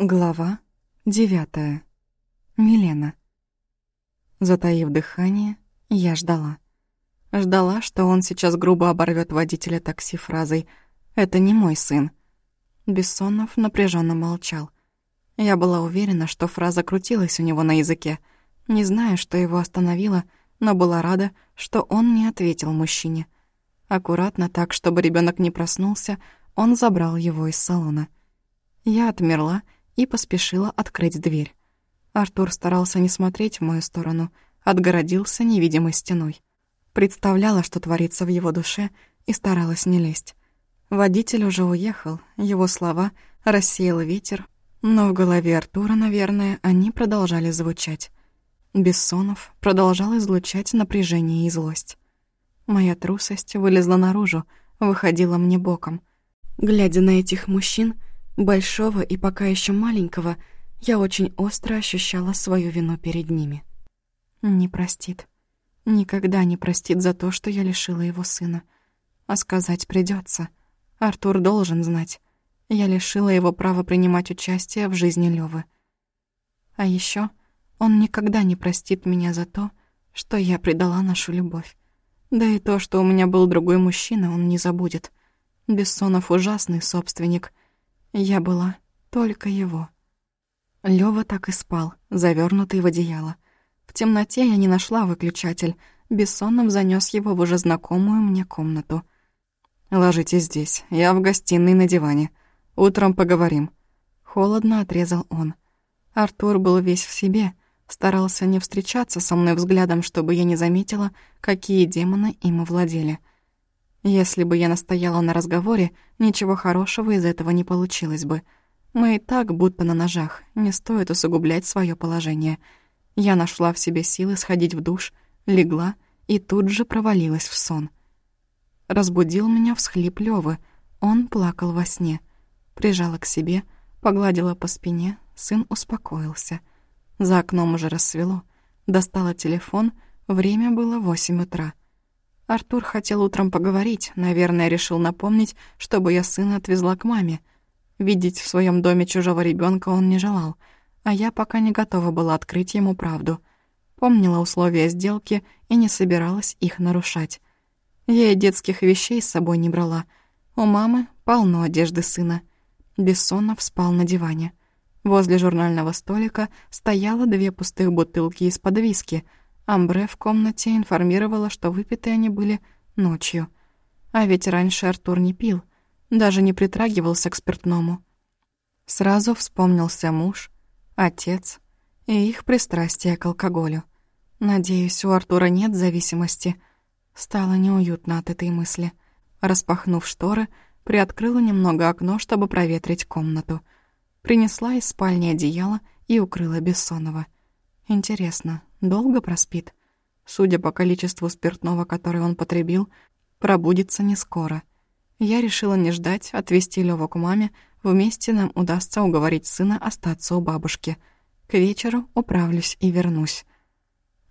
Глава девятая. Милена. Затаив дыхание, я ждала. Ждала, что он сейчас грубо оборвет водителя такси фразой «Это не мой сын». Бессонов напряженно молчал. Я была уверена, что фраза крутилась у него на языке. Не знаю, что его остановило, но была рада, что он не ответил мужчине. Аккуратно так, чтобы ребенок не проснулся, он забрал его из салона. Я отмерла и поспешила открыть дверь. Артур старался не смотреть в мою сторону, отгородился невидимой стеной. Представляла, что творится в его душе, и старалась не лезть. Водитель уже уехал, его слова рассеял ветер, но в голове Артура, наверное, они продолжали звучать. Бессонов продолжал излучать напряжение и злость. Моя трусость вылезла наружу, выходила мне боком. Глядя на этих мужчин, большого и пока еще маленького, я очень остро ощущала свою вину перед ними. Не простит. Никогда не простит за то, что я лишила его сына. А сказать придется. Артур должен знать. Я лишила его права принимать участие в жизни Лёвы. А еще он никогда не простит меня за то, что я предала нашу любовь. Да и то, что у меня был другой мужчина, он не забудет. Бессонов ужасный собственник, я была только его. Лёва так и спал, завернутый в одеяло. В темноте я не нашла выключатель. Бессонов занёс его в уже знакомую мне комнату. «Ложитесь здесь, я в гостиной на диване. Утром поговорим». Холодно отрезал он. Артур был весь в себе, старался не встречаться со мной взглядом, чтобы я не заметила, какие демоны им овладели. Если бы я настояла на разговоре, ничего хорошего из этого не получилось бы. Мы и так будто на ножах, не стоит усугублять свое положение. Я нашла в себе силы сходить в душ, легла и тут же провалилась в сон. Разбудил меня всхлип Лёвы. Он плакал во сне. Прижала к себе, погладила по спине, сын успокоился. За окном уже рассвело. Достала телефон, время было восемь утра. Артур хотел утром поговорить, наверное, решил напомнить, чтобы я сына отвезла к маме. Видеть в своем доме чужого ребенка он не желал, а я пока не готова была открыть ему правду. Помнила условия сделки и не собиралась их нарушать. Я и детских вещей с собой не брала. У мамы полно одежды сына. Бессонов спал на диване. Возле журнального столика стояло две пустых бутылки из-под виски — Амбре в комнате информировала, что выпиты они были ночью. А ведь раньше Артур не пил, даже не притрагивался к спиртному. Сразу вспомнился муж, отец и их пристрастие к алкоголю. Надеюсь, у Артура нет зависимости. Стало неуютно от этой мысли. Распахнув шторы, приоткрыла немного окно, чтобы проветрить комнату. Принесла из спальни одеяло и укрыла Бессонова. Интересно, долго проспит. Судя по количеству спиртного, которое он потребил, пробудится не скоро. Я решила не ждать, отвезти Лёву к маме, вместе нам удастся уговорить сына остаться у бабушки. К вечеру управлюсь и вернусь.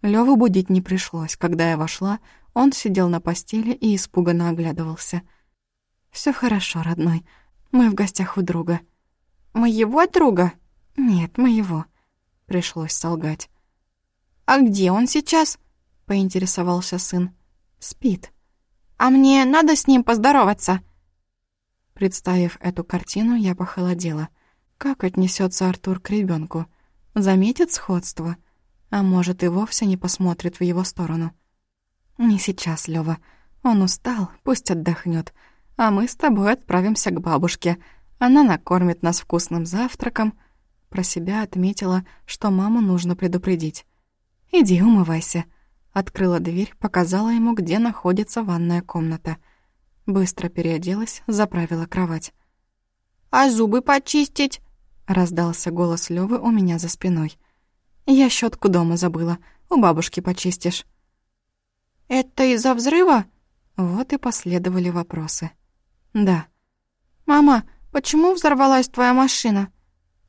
Лёву будить не пришлось. Когда я вошла, он сидел на постели и испуганно оглядывался. Всё хорошо, родной. Мы в гостях у друга». «Моего друга?» «Нет, моего». Пришлось солгать. «А где он сейчас?» — поинтересовался сын. «Спит». «А мне надо с ним поздороваться?» Представив эту картину, я похолодела. Как отнесется Артур к ребенку? Заметит сходство? А может, и вовсе не посмотрит в его сторону? «Не сейчас, Лёва. Он устал, пусть отдохнет. А мы с тобой отправимся к бабушке. Она накормит нас вкусным завтраком». Про себя отметила, что маму нужно предупредить. «Иди умывайся». Открыла дверь, показала ему, где находится ванная комната. Быстро переоделась, заправила кровать. «А зубы почистить?» — раздался голос Лёвы у меня за спиной. «Я щетку дома забыла. У бабушки почистишь». «Это из-за взрыва?» Вот и последовали вопросы. «Да». «Мама, почему взорвалась твоя машина?»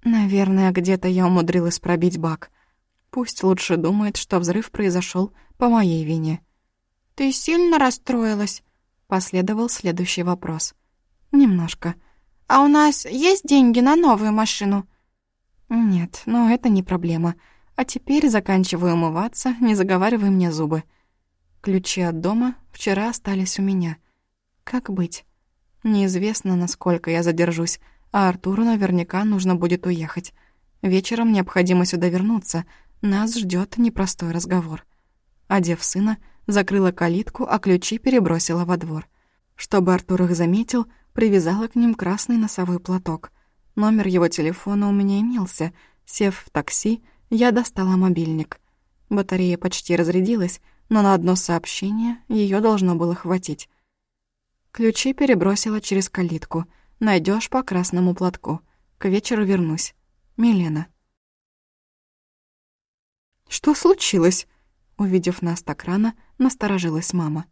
«Наверное, где-то я умудрилась пробить бак». Пусть лучше думает, что взрыв произошел по моей вине. «Ты сильно расстроилась?» — последовал следующий вопрос. «Немножко. А у нас есть деньги на новую машину?» «Нет, но это не проблема. А теперь заканчиваю умываться, не заговаривай мне зубы. Ключи от дома вчера остались у меня. Как быть? Неизвестно, насколько я задержусь, а Артуру наверняка нужно будет уехать. Вечером необходимо сюда вернуться. Нас ждет непростой разговор. Одев сына, закрыла калитку, а ключи перебросила во двор. Чтобы Артур их заметил, привязала к ним красный носовой платок. Номер его телефона у меня имелся. Сев в такси, я достала мобильник. Батарея почти разрядилась, но на одно сообщение ее должно было хватить. Ключи перебросила через калитку. Найдешь по красному платку. К вечеру вернусь. Милена. «Что случилось?» Увидев нас так рано, насторожилась мама.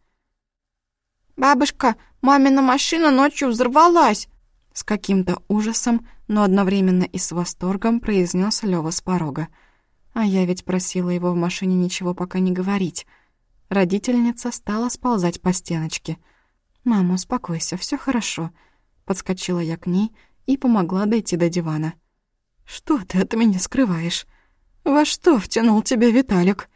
«Бабушка, мамина машина ночью взорвалась!» С каким-то ужасом, но одновременно и с восторгом произнес Лёва с порога. А я ведь просила его в машине ничего пока не говорить. Родительница стала сползать по стеночке. «Мама, успокойся, все хорошо». Подскочила я к ней и помогла дойти до дивана. «Что ты от меня скрываешь? Во что втянул тебя Виталик?»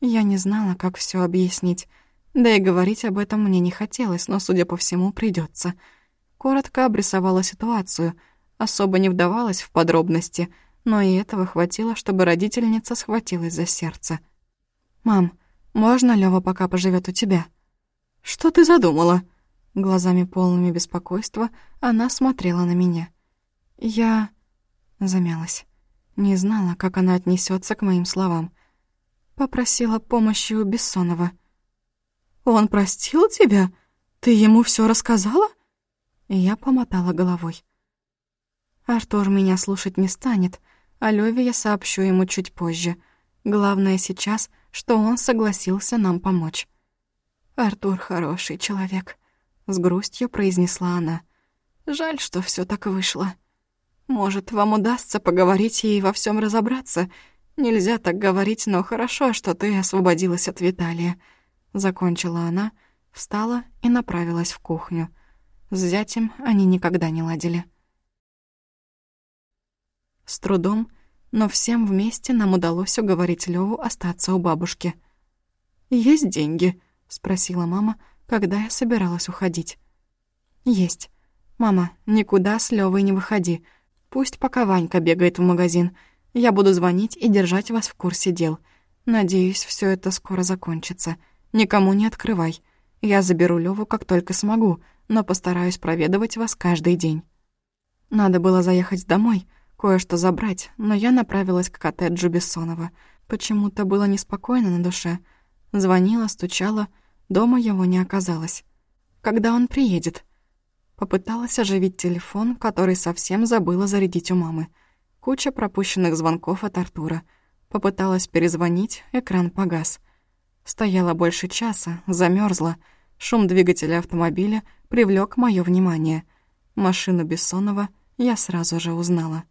Я не знала, как все объяснить. Да и говорить об этом мне не хотелось, но, судя по всему, придется. Коротко обрисовала ситуацию, особо не вдавалась в подробности, но и этого хватило, чтобы родительница схватилась за сердце. «Мам, можно Лёва пока поживет у тебя?» «Что ты задумала?» Глазами полными беспокойства она смотрела на меня. Я замялась. Не знала, как она отнесется к моим словам. Попросила помощи у Бессонова. «Он простил тебя? Ты ему все рассказала?» я помотала головой. Артур меня слушать не станет, а Лёве я сообщу ему чуть позже. Главное сейчас — что он согласился нам помочь. «Артур хороший человек», — с грустью произнесла она. «Жаль, что все так вышло. Может, вам удастся поговорить и во всем разобраться. Нельзя так говорить, но хорошо, что ты освободилась от Виталия». Закончила она, встала и направилась в кухню. С зятем они никогда не ладили. С трудом но всем вместе нам удалось уговорить Леву остаться у бабушки. «Есть деньги?» — спросила мама, когда я собиралась уходить. «Есть. Мама, никуда с Левой не выходи. Пусть пока Ванька бегает в магазин. Я буду звонить и держать вас в курсе дел. Надеюсь, все это скоро закончится. Никому не открывай. Я заберу Леву, как только смогу, но постараюсь проведывать вас каждый день». Надо было заехать домой — кое-что забрать, но я направилась к коттеджу Бессонова. Почему-то было неспокойно на душе. Звонила, стучала, дома его не оказалось. Когда он приедет? Попыталась оживить телефон, который совсем забыла зарядить у мамы. Куча пропущенных звонков от Артура. Попыталась перезвонить, экран погас. Стояла больше часа, замерзла. Шум двигателя автомобиля привлек мое внимание. Машину Бессонова я сразу же узнала.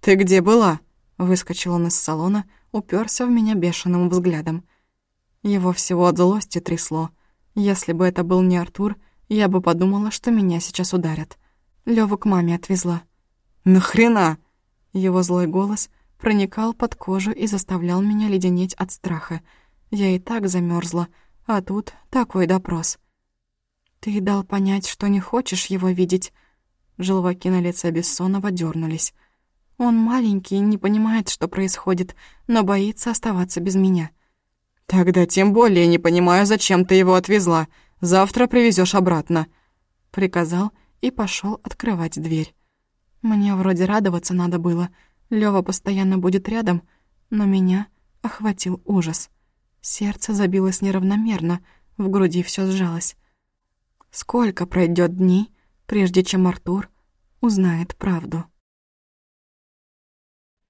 «Ты где была?» Выскочил он из салона, уперся в меня бешеным взглядом. Его всего от злости трясло. Если бы это был не Артур, я бы подумала, что меня сейчас ударят. Лёву к маме отвезла. «Нахрена?» Его злой голос проникал под кожу и заставлял меня леденеть от страха. Я и так замерзла, а тут такой допрос. «Ты дал понять, что не хочешь его видеть?» Желваки на лице Бессонова дернулись. Он маленький, не понимает, что происходит, но боится оставаться без меня. «Тогда тем более не понимаю, зачем ты его отвезла. Завтра привезешь обратно», — приказал и пошел открывать дверь. Мне вроде радоваться надо было. Лёва постоянно будет рядом, но меня охватил ужас. Сердце забилось неравномерно, в груди все сжалось. Сколько пройдет дней, прежде чем Артур узнает правду?